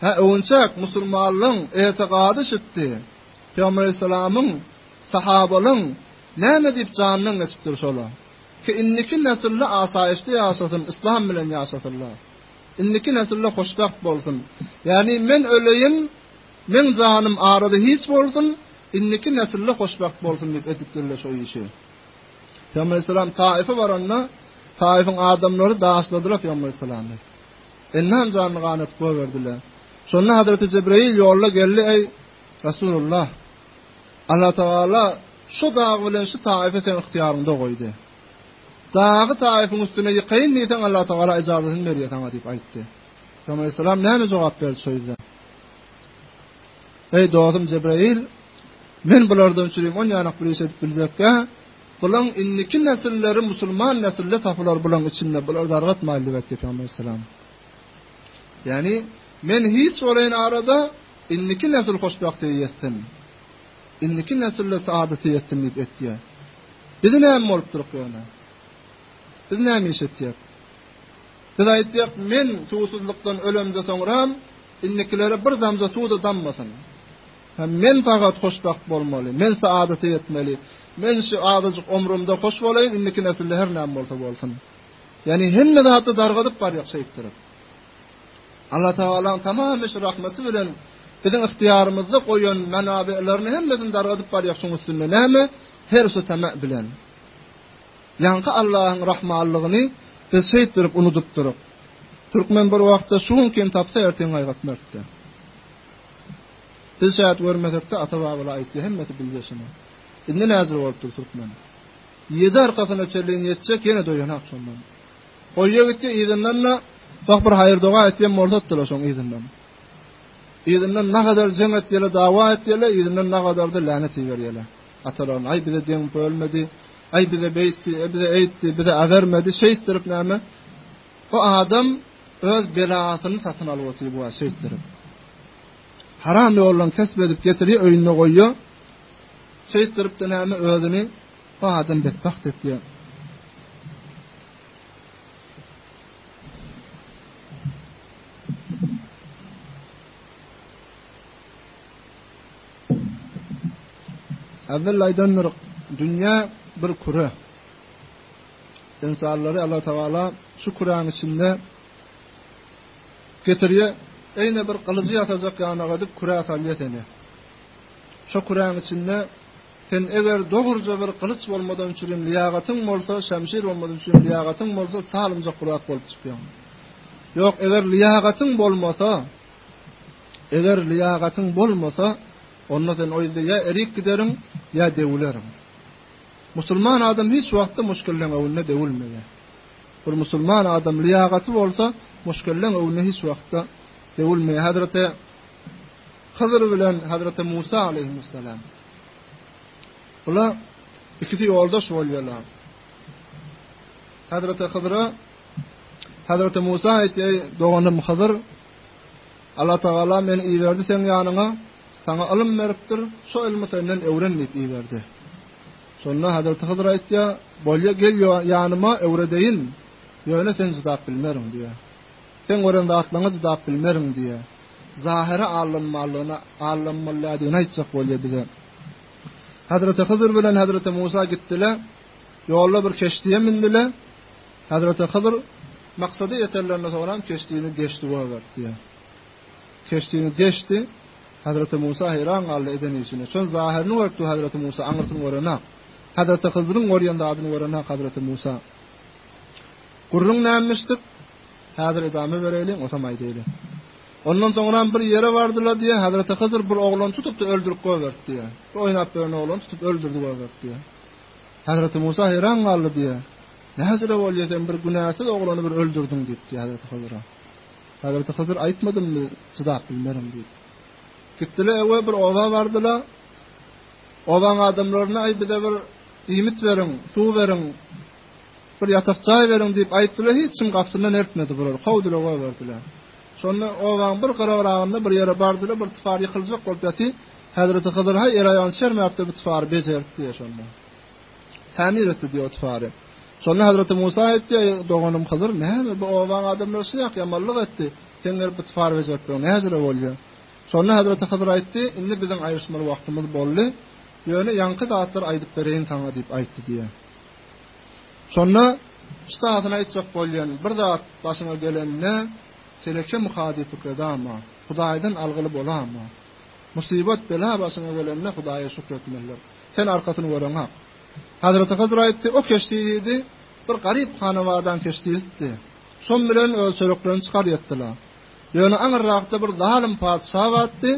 ha öwünçäk musulmanlyň etegady şitdi. Peygamber aleyhisselamyň sahabalyň näme diýip janyndan geçipdir şola. Ki indiki nesilde asaýyşly ýaşasyn, islam bilen ýaşasynlar. Indiki nesilde hoşbagt bolsun. Ýagny men öleýin, Meň janym arada hiç bolsun, indiki nesiller hoşbagt bolsun diýip edipdirler şo işi. Pygamber aleyhisselam Taýyfa baranda, Taýyfyň adamlary daşladylar Pygamber aleyhisselamy. Ennem janyny ganatyp goýberdiler. Şonda Hazreti Jibril ýolda geldi, eý Resulullah, Allah Taala şu dag bilen şu Taýyfy seň ihtiýaryňda goýdy. Dagy Taýyfyň üstüne ýykaýyn diýseň Allah Taala ijazatyny berýär saňa diýip aýtdy. Pygamber aleyhisselam näme jogap berdi şo ýerde? Eý dostum Jebrail, men bulardan çürim on ýanak bir iş edip biljekkä, bulaň indiki nesilleri musulman nesilde tapylar bulaň içinde, bular dargatmaýly diýip aýtdy Peygamber salam. Ýani men hiç bolaýyn arada indiki nesil hoşbahty ýetsin. Indiki nesille saadaty ýetsin diýip etýä. Biz näme bolup duryk ýöne? Biz näme iş etýäk? Biz aýtjak, Men suwsuzlykdan ölemde soňram, indikilere bir damja suw-da dammasyn. Hem men pagat hoşbagt bolmaly, men saadata etmeli. Men şu azajyk omrumda hoş bolaýyn, indiki nesilde her näme bolsa bolsun. Ýagny hemme zatda dargadyp barýak şeýtdirip. Allah Tagalaň tamamy şu rahmeti bilen biziň ygtyýarymyzda goýan manabelerini hemmesini dargadyp barýak şuň üstünde näme? Her şu tama bilen. Ýaňky Allahyň rahmanlygyny biz şeýtdirip unudypdyrok. Türkmen bir wagtda şu günkin tapsa ertiň gaýgat mertde. Biz şäht görmesekde ata-babalar aýtdy hemmesi biljeşine. Indi näzir bolupdyr türkmen. Ýedi arkasyna çenli ýetjek ýene doýanok şondan. Goýýa gitdi yzyndan-da wah bir haýyr doga etýän bolsatdylar şoň yzyndan. Yzyndan nagadar jeň etýele dawa etýele yzyndan nagadar-da länet iberýele. Atalaryn aý bize deň bölmedi, aý bize beýtdi, bize eýtdi, bize abermedi, şeýtdirip näme? Bu adam öz belasyny satyn alyp otyr bu şeýtdirip. Haram ýoldan kesp edip getirýär, öýünde goýýar. Şeýtdirip de näme özüni bu adam betbagt etýär. Äwel aýdandyr, dünýä bir küre. Ynsanlary Allah Tagala şu küräň içinde getirýär. Eýne bir gylyjy ýasajak ýanak edip kürä salýar seni. Şu küräň içinde sen eger dogruja bir gylyç bolmadan çürin liýagatyň bolsa, şemşir bolmadan çürin liýagatyň bolsa, salymjak bir zat bolup çykýaň. Ýok, eger liýagatyň bolmasa, Eger lyýagatyň bolmasa, onda sen o ýerde ýa erik giderin, ýa döwülerin. Musulman adam hiç wagtda muşkelleň öňünde döwülmeýär. Bir musulman adam lyýagaty bolsa, muşkelleň öňünde hiç wagtda döwülmeýär. Hazreti Hydyr bilen Hazreti Musa aleyhisselam. Bular ikisi ýoldaş bolýarlar. Hazreti Hydyra Hazreti Musa aýtýar, doganym Hydyr, Allatagala meni iberdi seň ýanyňa, saňa ylym beripdir, şu ylmy senden öwren diýip iberdi. Şonda Hazreti Hydyr aýtýar, Bolýa gel ýanyma öwredeýin, ýöne sen cydap bilmeriň diýýär. Seň gören zatlaňa cydap bilmeriň diýýär. Zahyra allanmalygyna, allanmalyadygyny aýtjak bolýar bize. Hazreti Hydyr bilen Hazreti Musa gitdiler. Ýolda bir keşdiýe mindiler. Hazreti Hydyr maksada ýeterlerine soňam keşdini deşdi we agartdy. Keşdini deşdi. Hazreti Musa heýran galdy eden işine. Çün zahyryny görüp dur Hazreti Musa, aňyrsyny görenok. Hazreti Hydyryň görýän zadyny görenok Hazreti Musa. Gürrüň nämişdik? Häzir edame bereýliň, otam aýdaýly. Ondan soňram bir ýere bardylar diýe, Hazreti Hydyr bir oglan tutup öldürip goýberdi diýe. Bir oýnap ýören oglan tutup öldürdi goýberdi diýe. Hazreti Musa heýran galdy diýe, Nähili bolýa sen bir günäsiz oglany bir öldürdiň diýip diýe Hazreti Hyzyra. Hazreti Hyzyr aýtmadymmy çydap bilmerin diýip. Gitdile ewe bir oba bardyla. Obaň adamlaryna aý bize bir iýmit beriň, suw beriň, bir ýatak jaý beriň diýip aýtdyla hiç kim gapysyndan ertmedi bular. Kowdyla goýberdiler. Şonda obanyň bir gyragragynda bir ýere bardy-da, bir typar ýykyljak bolup ýaty. Hezreti Hydyr, Haý, el-aýagyny çermäp-de bu typary bejert diýýär şonda. Tämir et diýýär o typary. Şonda Hezreti Musa aýtdy, Eý, doganym Hydyr, näme bu obanyň adamlary şuňak ýamanlyk etdi. Seň gelip bu typary bejertmegiň näjele bolýar? Şonda Hezreti Hydyr aýtdy, Indi biziň aýryşmaly wagtymyz boldy. Ýöne ýaňky zatlary aýdyp bereýin saňa diýip aýtdy diýýär. Şonda ştasyna aýtjak bolýan bir zat başyňa gelende, telekem-ha diýip pikredama, Hudaýdan algyly bolama. Musibat-bela başyňa gelende Hudaýa şükür etmelidir. Sen arkasyny göreňok. Hazreti Hydyr aýtdy, o keşdi diýdi, bir garyp hanawadaň keşdisidi. Şon bilen öz çöreklerini çykar ýetdiler. Ýöne aňyrrakda bir zalym patyşa batdy.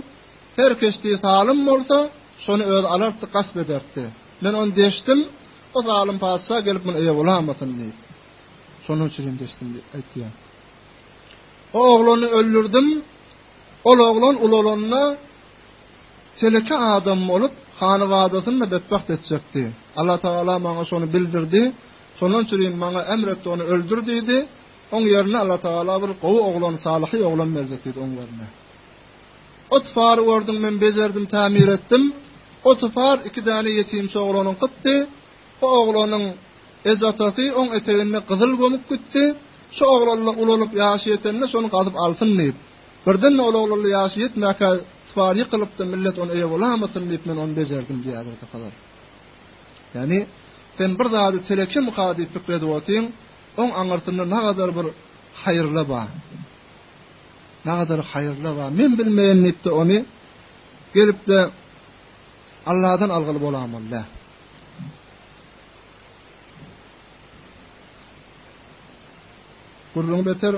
Her keşdi salym bolsa, şony öz alardy, gasp ederdi. Men ony deşdim, o zalym patyşa gelip muny eýe bolamasyn diýip. Şonuň üçin hem deşdim diýip aýtýar. O oglany öldürdim. Ol oglan ulalanda teleke adam bolup, hany wadasyny da betbagt etjekdi. Allah Taala maňa şony bildirdi. Şonuň üçin maňa emr etdi, ony öldür diýdi. Oň ýerine Allah Taala bir gowy oglan, salyhy oglan berjek diýdi oň ýerine. O tufary gördüm men bejerdim tamir etdim. O tufar iki däne ýetimçe oglanyň kytdy. O oglanyň eje-atasy oň eteginde gyzyl gömük gitdi. Şu oglalla ulalyp ýaşy ýetende şony gazyp alsyn diýip. Birden-de ol oglalla ýaşy ýetmäkä tufar ýykylypdy millet ona eýe bolamasyn diýip men ony bejerdim diýýär Hazreti Hydyr. Ýagny sen bir zady telekimka diýip pikir edip otyň, oň aňyrsynda nagadar bir haýyrla bar. Nagadyr haýyrla bar. Men bilmeýän diýipdi ony. Gelipdi. Allahdan algyly bolan boldy. Gurrun beter.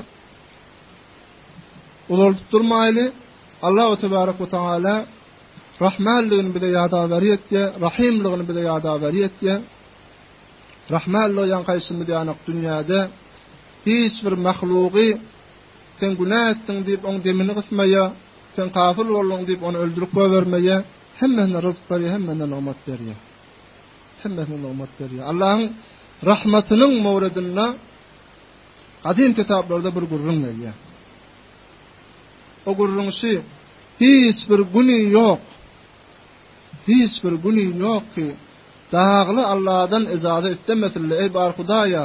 Uzaldyp durmaýly. Allah tebaraka we taala Rahmanlygyny bize ýada beri etdi, Rahimligini bize ýada beri etdi. Rahmanlygy ýan kaýşymyz ýanak dünýäde hiç bir mahlugy Sen günä etdiň diýip, oň demini gysmaýa, sen kafir bolduň diýip, ony öldürip goýbermeýä, hemmesine ryzyk berýä, hemmesine nygmat berýä. Hemmesine nygmat berýä. Allahyň rahmatynyň mowredinde gadym kitaplarda bir gürrüň gelýär. O gürrüň şu, hiç bir güni ýok. Hiç bir güni ýok ki, dagly Allahdan ejazat islemesinler, eý bar Hudaýa,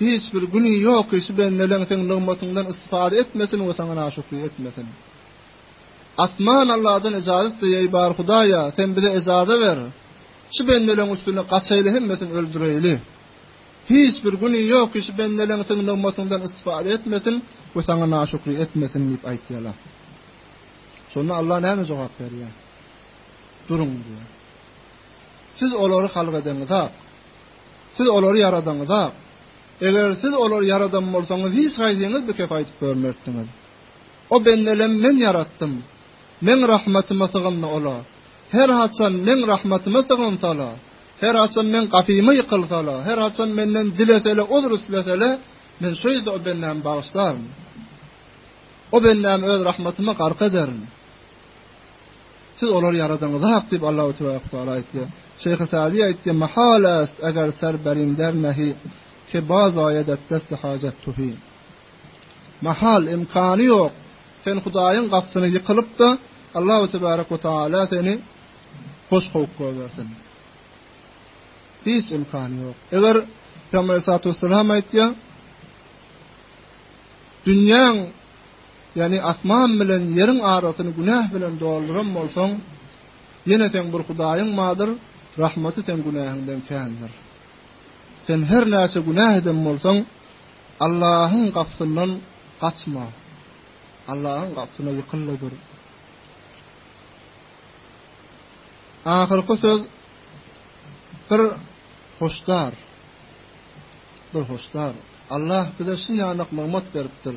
Hiç bir güni ýok kişi bendeleň seň nygmatyňdan istifada etmesin we saňa naşükri etmesin. Asman Alladan ejazat diýýär, eý bar Hudaýa, sen bize ejaza ber, şu bendeleň üstüne gaçaýly hemmesini öldüreýli. Hiç bir güni ýok kişi bendeleň seň nygmatyňdan istifada etmesin we saňa naşükri etmesin diýip aýtýarlar. Şonda Allah näme jogap berýär? Duruň diýýär. Siz olary halk edeňizak. Siz olary ýaradaňyzak. Eger siz olary ýaradan bolsaňyz, hiç haýsyňyz bu kepi aýdyp görmersiňiz. O bendelemi men ýaratdym. Meň rahmatyma sygyndy ola. Her haçan meň rahmatyma sygynsala, her haçan meň gapyma ýykylsala, her haçan menden dilesele, uzr islesele, men şo ýerde o bendämi bagyşlaryn. O bendämi öz rahmatyma gark ederin. Siz olary ýaradyňyz hak diýip Allahu tebaraka taala aýtýar. Şeýh Sadi aýtdy, Mahal ast eger ser berin der nehi, ke baz aýad et dest hajat tuhi. Mahal imkany ýok. Sen Hudaýyň gapysyny ýykylyp-da, Allahu tebaraka taala seni hoş howp goýbersin. Hiç imkany ýok. Eger Peygamber sallallahu aleyhi ve sellem aýtýar, dünýäň Ýagny asman bilen ýeriň arasyny günäh bilen dolduran bolsaň, ýene seň bir Hudaýyň bardyr, rahmaty seň günähiňden kändir. Sen her näçe günäh eden bolsaň, Allahyň gapysyndan gaçma. Allahyň gapysyna ýykyl-da dur. Ahyrky söz bir hoşdar. Bir hoşdar. Allah bize şinjanak nygmat beripdir.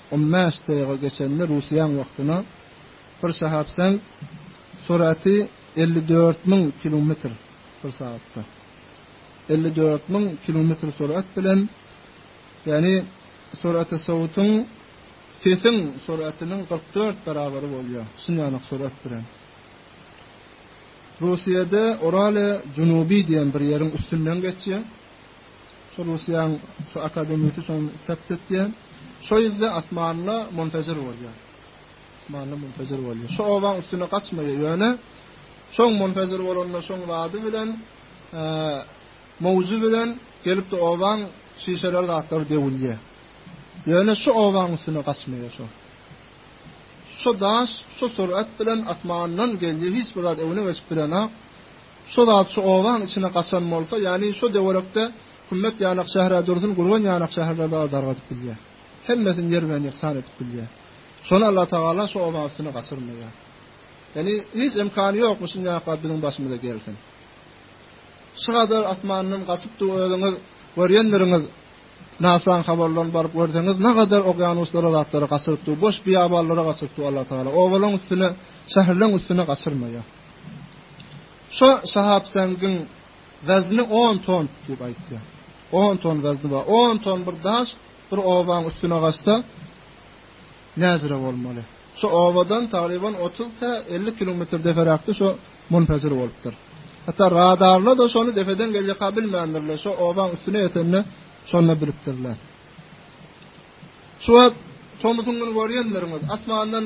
On bäş daýga geçende Russiýaň wagtyna bir şahapsen suraty elli dört müň kilometr bir sagatda. Elli dört müň kilometr surat bilen ýany suraty sowutyň sesiň suratynyň kyrk dört barabary bolýar şunýanak surat bilen. Russiýada Orale Junubi diýen bir ýeriň üstünden geçýär. Şu Russiýaň şu akademisi şony sabt etýär. Şo ýerde asmanda muntajir bolýar. Asmanda muntajir bolýar. Şo obaň üstüne gaçmaýar. Ýöne şoň muntajir bolanda şoň zady bilen mowjy bilen gelipdi obaň şişeler zatlar döwülýär. Ýöne şo obaň üstüne gaçmaýar şo. Şo daş şo surat bilen asmandan gelýär. Hiç bir zat öňüne geçip bilenok. Şo zat şu obaň içine gaçan bolsa, ýany şo töwerekde Hümmet ýanak şäher-ä dursun, Gürgen ýanak şäherler dagy dargadyp bilýär. Hemmesini ýer bilen ýeksan edip bilýär. Şony Allatagala şo obaň üstüne gaçyrmaýar. Ýany hiç imkany ýokmy şinjaklap biziň başymyza gelsin. Şu gadar asmandan gaçypdy özüňiz görýändirňiz nasan habarlaryny baryp görseňiz nagadar okýanuslara zatlara gaçyrypdy, boş biýabanlara gaçyrypdy Allatagala. Obalaň üstüne, şäherleň üstüne gaçyrmaýar. Şo Şahapjängiň wezni on ton diýip aýtýar. On ton wezni bar. On ton bir daş bir obaň üstüne gaçsa, näjire bolmaly. Şo obadan tagryban otuz tä elli kilometr deperäkde şo munfejir bolupdyr. Hatda radarla-da şony depeden gelýäkä bilmändirler. Şo obaň üstüne ýetende şonda bilipdirler. Şu wagt tomusyň güni görýänleriňiz, asmandan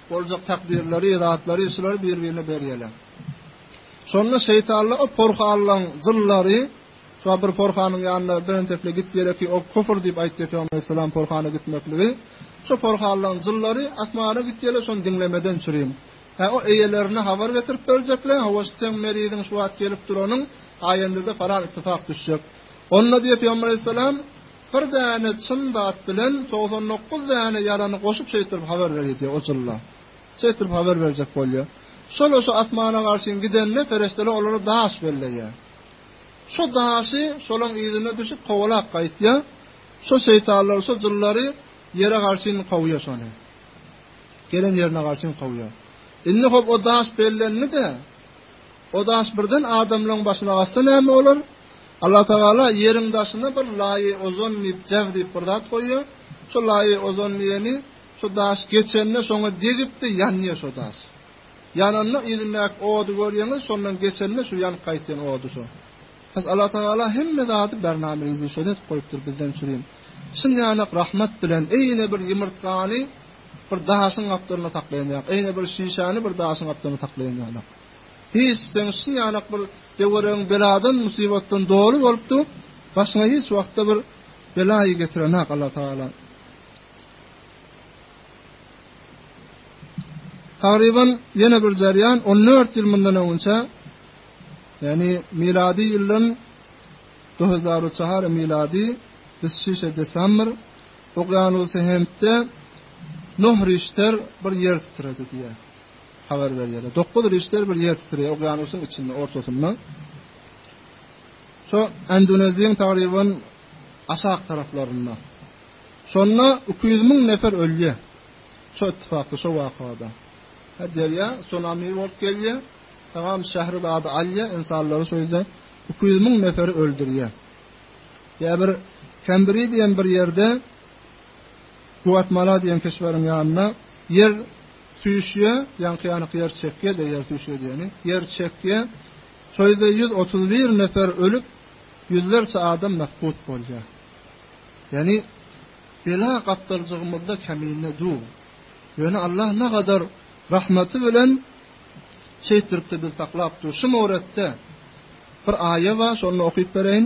Boljak takdyrlary, zatlary, şulary bir-birine berýärler. Şonda şeýtanlar o porhalaryň jynlary, şo bir porhanyň ýanyna birentekle git diýerek ki, o küfür diýip aýtdy Peygamber Aleyhisselam porhana gitmekligi. Şo porhalaryň jynlary asmana gitýärler, şony diňlemeden çürin. Hä, o eýelerine habar getirip berjekler, hawa şu seň meriziň şu wagt gelip duranyň aýanda-da falan ittifak düşjek. Onda diýip Peygamber Aleyhisselam Bir däne çyn zat bilen togsan dokuz däne ýalany goşup şeýtirip habar berýär diýýär o jylla. Şeýtirip habar berjek bolýar. Şol-a şu asmana garşyn gidende pereşdeler olara daş belleýär. Şo daşy şolaň yzyna düşüp kowalap gaýtýar. Şo şeýtanlary, şo jyllary ýere garşyn kowýar şony. Gelen ýerine garşyn kowýar. Indi hop o daş bellendi-de, O daş birden adamlaryň başyna gaçsa näme bolar? Allatagala ýeriň daşyna bir laýy ozon diýip, jäh diýip bir zat goýýar. Şo laýy ozon diýeni şo daş geçende şoňa degipdi, ýanýar şo daş. Ýananda yzyndaky ody görýäňiz, şondan geçende şu ýanyp gaýtýan ody şo. Has Allatagala hemme zady bername ýüzüşen edip goýupdyr bizden çürim. Şinýanak rahmat bilen eýne bir ýumurtgany bir daşyň gapdalynda saklaýan ýaly, eýne bir şişäni bir daşyň gapdalynda saklaýan ýaly. Hiç seň şun ýalak bir töweregiň beladan musibatdan doly bolupdy, başyňa hiç wagtda bir belaýy getirenak Allah Tagala. Tagryban ýene bir jarýan 14 ýyl mundan öňünçä ýani miladi ýyldan 2004 miladi biz şişe desamyr Okyanusy Hentde Nuh Rişter bir ýer titredi diýär. habar berýärler. Dokuz Richter bir ýer titreýär okýanusyň içinde, ortasynda. Şo Endoneziýanyň tagryban aşak taraplarynda. Şonda 200 müň nefer ölýär. Şo ittifakda, şo wakada. Ha derýa tsunami bolup gelýär. Tamam şähri dady alýar, insanlary şo ýerde 200 müň neferi öldürýär. Ýa bir Kembri diýen bir ýerde Guatmala diýen keşweriň ýanynda ýer Süýşýe, ýaňky ýanyk ýer çekýe, de ýer süýşýe diýeni, ýer çekýe, toýda ýüz otuz bir nefer ölüp, ýüzlerçe adam mesgut bolýa. Ýani, bela gapdaljygymyzda kämine du. Ýöne Allah nagadar rahmaty bilen şeýtdiripdi biz saklap dur. Şum oretde bir aýe bar, şony okyp bereýin.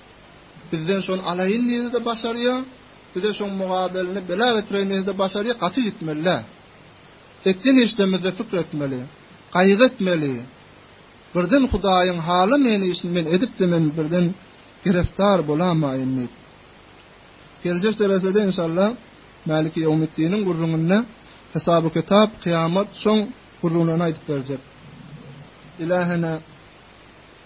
Bizden şony alaýyn diýdi-de başarýa, bize şoň mugabelini bela getiräýmesi-de başarýa, gaty gitmeli-dä. Etýän işlerimizde pikir etmeli, gaýgy etmeli. Birden Hudaýyň halamaýan işini men edip-de men birden gerefdar bolamaýyn diýip. Geljek dersede inşallah Mäliki Ýewmiddiniň gürrüňinde hesaby-kitap, kyýamat şoň gürrüňlerini aýdyp berjek. Ilähine.